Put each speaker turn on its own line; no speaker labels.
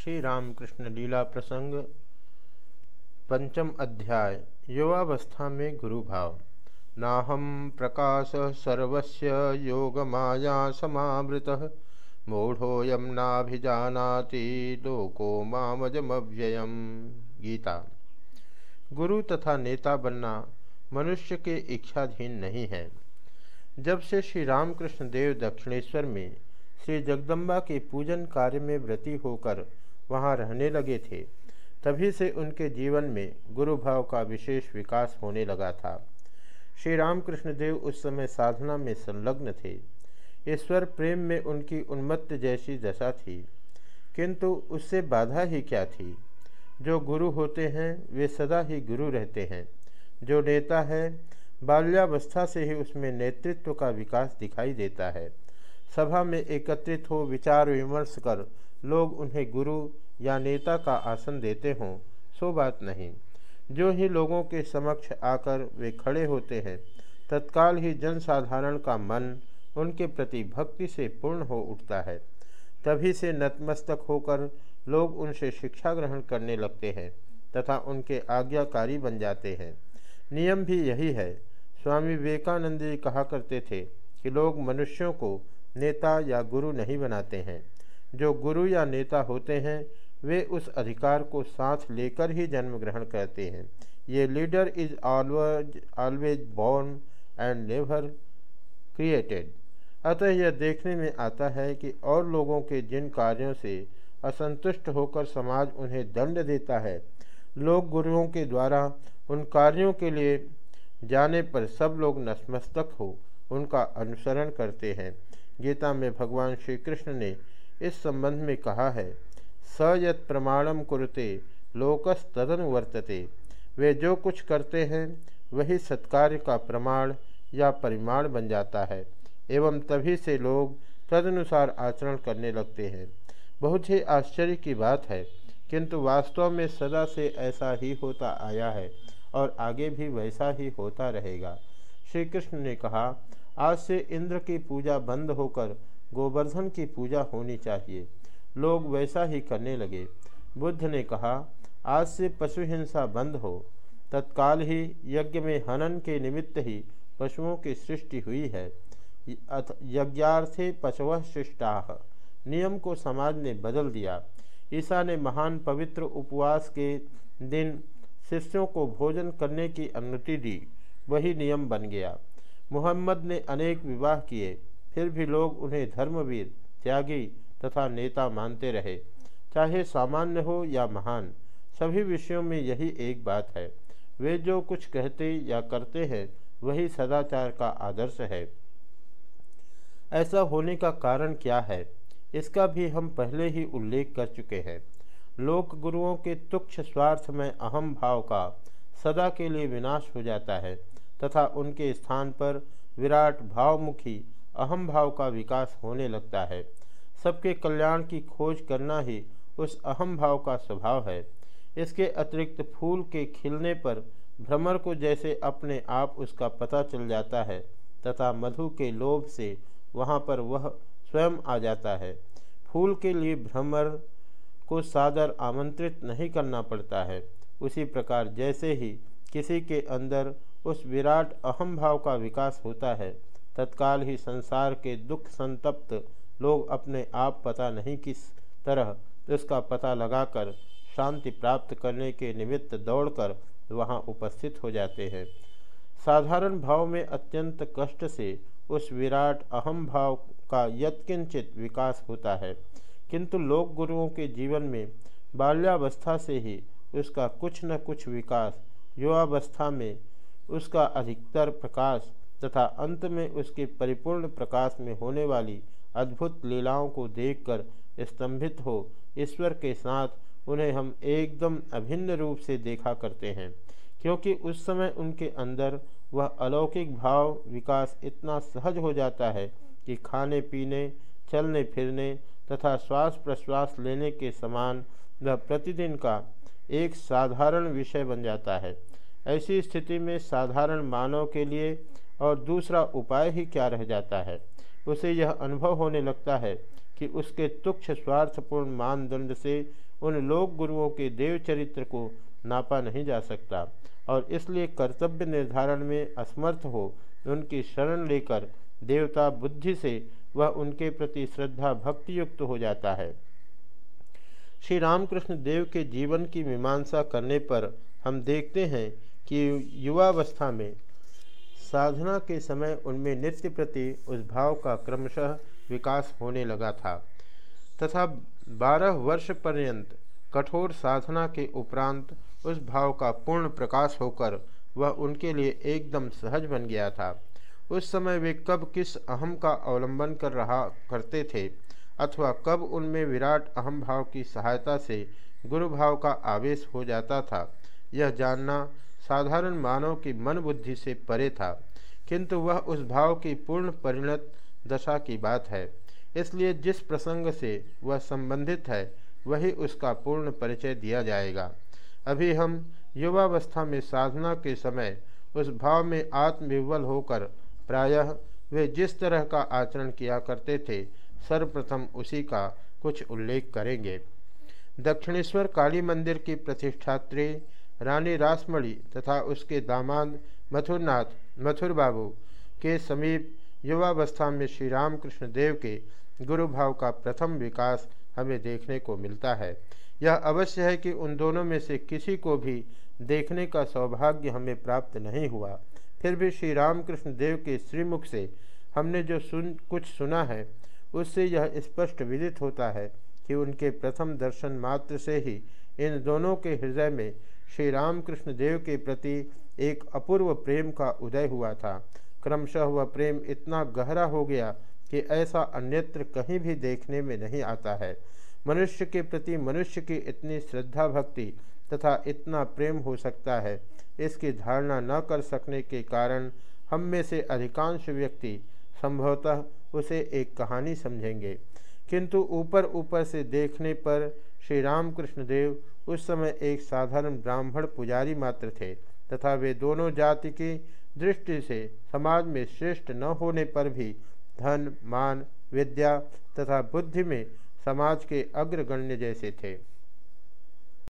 श्री रामकृष्ण लीला प्रसंग, पंचम अध्याय युवावस्था में गुरु भाव नाहम प्रकाश सर्वस्य योग माया समावृत। मूढ़ोयम नाभिजानाति लोको मामजमव्ययम। गीता। गुरु तथा नेता बनना मनुष्य के इच्छाधीन नहीं है। जब से श्री रामकृष्ण देव दक्षिणेश्वर में श्री जगदम्बा के पूजन कार्य में व्रती होकर वहाँ रहने लगे थे। तभी से उनके जीवन में गुरु भाव का विशेष विकास होने लगा था। श्री रामकृष्ण देव उस समय साधना में संलग्न थे। ईश्वर प्रेम में उनकी उन्मत्त जैसी दशा थी। किंतु उससे बाधा ही क्या थी? जो गुरु होते हैं, वे सदा ही गुरु रहते हैं। जो नेता है, बाल्यावस्था से ही उसमें नेतृत्व का विकास दिखाई देता है। सभा में एकत्रित हो विचार विमर्श कर, लोग उन्हें गुरु या नेता का आसन देते हों, सो बात नहीं। जो ही लोगों के समक्ष आकर वे खड़े होते हैं, तत्काल ही जनसाधारण का मन उनके प्रति भक्ति से पूर्ण हो उठता है। तभी से नतमस्तक होकर लोग उनसे शिक्षा ग्रहण करने लगते हैं तथा उनके आज्ञाकारी बन जाते हैं। नियम भी यही है। स्वामी विवेकानंद जी कहा करते थे कि लोग मनुष्यों को नेता या गुरु नहीं बनाते हैं। जो गुरु या नेता होते हैं, वे उस अधिकार को साथ लेकर ही जन्म ग्रहण करते हैं। ये leader is always always born and never created अतः यह देखने में आता है कि और लोगों के जिन कार्यों से असंतुष्ट होकर समाज उन्हें दंड देता है, लोग गुरुओं के द्वारा उन कार्यों के लिए जाने पर सब लोग नतमस्तक हो, उनका अनुसरण करते हैं। गीता में भगवान श्री कृष्ण ने इस संबंध में कहा है, स यत प्रमाणम कुरुते लोकस तदन वर्तते। वे जो कुछ करते हैं, वही सत्कार्य का प्रमाण या परिमाण बन जाता है, एवं तभी से लोग तदनुसार आचरण करने लगते हैं। बहुत ही आश्चर्य की बात है, किंतु वास्तव में सदा से ऐसा ही होता आया है और आगे भी वैसा ही होता रहेगा। श्री कृष्ण ने कहा आज से इंद्र की पूजा बंद होकर गोवर्धन की पूजा होनी चाहिए। लोग वैसा ही करने लगे। बुद्ध ने कहा, आज से पशु हिंसा बंद हो। तत्काल ही यज्ञ में हनन के निमित्त ही पशुओं की सृष्टि हुई है। यज्ञार्थे पशव सृष्टा। नियम को समाज ने बदल दिया। ईसा ने महान पवित्र उपवास के दिन शिष्यों को भोजन करने की अनुमति दी। वही नियम बन गया। मोहम्मद ने अनेक विवाह किए, फिर भी लोग उन्हें धर्मवीर, त्यागी तथा नेता मानते रहे। चाहे सामान्य हो या महान, सभी विषयों में यही एक बात है। वे जो कुछ कहते या करते हैं, वही सदाचार का आदर्श है। ऐसा होने का कारण क्या है? इसका भी हम पहले ही उल्लेख कर चुके हैं। लोक गुरुओं के तुक्ष स्वार्थ में अहम भाव का सदा के लिए विनाश हो जाता है। तथा उनके स्थान पर विराट भावमुखी अहम भाव का विकास होने लगता है। सबके कल्याण की खोज करना ही उस अहम भाव का स्वभाव है। इसके अतिरिक्त फूल के खिलने पर भ्रमर को जैसे अपने आप उसका पता चल जाता है तथा मधु के लोभ से वहाँ पर वह स्वयं आ जाता है। फूल के लिए भ्रमर को सादर आमंत्रित नहीं करना पड़ता है। उसी प्रकार जैसे ही किसी के अंदर उस विराट अहम भाव का विकास होता है। तत्काल ही संसार के दुख संतप्त लोग अपने आप पता नहीं किस तरह उसका पता लगाकर शांति प्राप्त करने के निमित्त दौड़कर वहाँ उपस्थित हो जाते हैं। साधारण भाव में अत्यंत कष्ट से उस विराट अहम भाव का यत्किंचित विकास होता है। किंतु लोक गुरुओं के जीवन में बाल्यावस्था से ही उसका कुछ न कुछ विकास युवावस्था में उसका अधिकतर प्रकाश तथा अंत में उसके परिपूर्ण प्रकाश में होने वाली अद्भुत लीलाओं को देखकर स्तंभित हो, ईश्वर के साथ उन्हें हम एकदम अभिन्न रूप से देखा करते हैं, क्योंकि उस समय उनके अंदर वह अलौकिक भाव विकास इतना सहज हो जाता है कि खाने, पीने, चलने, फिरने तथा श्वास प्रश्वास लेने के समान वह प्रतिदिन का एक साधारण विषय बन जाता है। ऐसी स्थिति में साधारण मानव के लिए और दूसरा उपाय ही क्या रह जाता है? उसे यह अनुभव होने लगता है कि उसके तुक्ष स्वार्थपूर्ण मानदंड से उन लोक गुरुओं के देव चरित्र को नापा नहीं जा सकता और इसलिए कर्तव्य निर्धारण में असमर्थ हो उनकी शरण लेकर देवता बुद्धि से वह उनके प्रति श्रद्धा भक्ति युक्त हो जाता है। श्री रामकृष्ण देव के जीवन की मीमांसा करने पर हम देखते हैं कि युवावस्था में साधना के समय उनमें नित्य प्रति उस भाव का क्रमशः विकास होने लगा था। तथा बारह वर्ष पर्यंत कठोर साधना के उपरांत उस भाव का पूर्ण प्रकाश होकर वह उनके लिए एकदम सहज बन गया था। उस समय वे कब किस अहम का अवलंबन कर रहा करते थे, अथवा कब उनमें विराट अहम भाव की सहायता से गुरु भाव का आवेश हो जाता था, यह जानना साधारण मानव की मन बुद्धि से परे था, किंतु वह उस भाव की पूर्ण परिणत दशा की बात है। इसलिए जिस प्रसंग से वह संबंधित है, वही उसका पूर्ण परिचय दिया जाएगा। अभी हम युवावस्था में साधना के समय उस भाव में आत्मविवल होकर प्रायः वे जिस तरह का आचरण किया करते थे, सर्वप्रथम उसी का कुछ उल्लेख करेंगे। दक्षिणेश्वर काली मंदिर की प्रतिष्ठात्री रानी रासमणी तथा उसके दामाद मथुरनाथ मथुर बाबू के समीप युवावस्था में श्री रामकृष्ण देव के गुरु भाव का प्रथम विकास हमें देखने को मिलता है। यह अवश्य है कि उन दोनों में से किसी को भी देखने का सौभाग्य हमें प्राप्त नहीं हुआ। फिर भी श्री रामकृष्ण देव के श्रीमुख से हमने जो सुन, कुछ सुना है, उससे यह स्पष्ट विदित होता है कि उनके प्रथम दर्शन मात्र से ही इन दोनों के हृदय में श्री रामकृष्ण देव के प्रति एक अपूर्व प्रेम का उदय हुआ था। क्रमशः वह प्रेम इतना गहरा हो गया कि ऐसा अन्यत्र कहीं भी देखने में नहीं आता है। मनुष्य के प्रति मनुष्य की इतनी श्रद्धा भक्ति तथा इतना प्रेम हो सकता है। इसकी धारणा न कर सकने के कारण हम में से अधिकांश व्यक्ति संभवतः उसे एक कहानी समझेंगे। किंतु ऊपर ऊपर से देखने पर श्री रामकृष्ण देव उस समय एक साधारण ब्राह्मण पुजारी मात्र थे, तथा वे दोनों जाति की दृष्टि से समाज में श्रेष्ठ न होने पर भी धन, मान, विद्या तथा बुद्धि में समाज के अग्रगण्य जैसे थे।